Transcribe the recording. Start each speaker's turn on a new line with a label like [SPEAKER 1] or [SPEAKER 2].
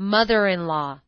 [SPEAKER 1] mother-in-law.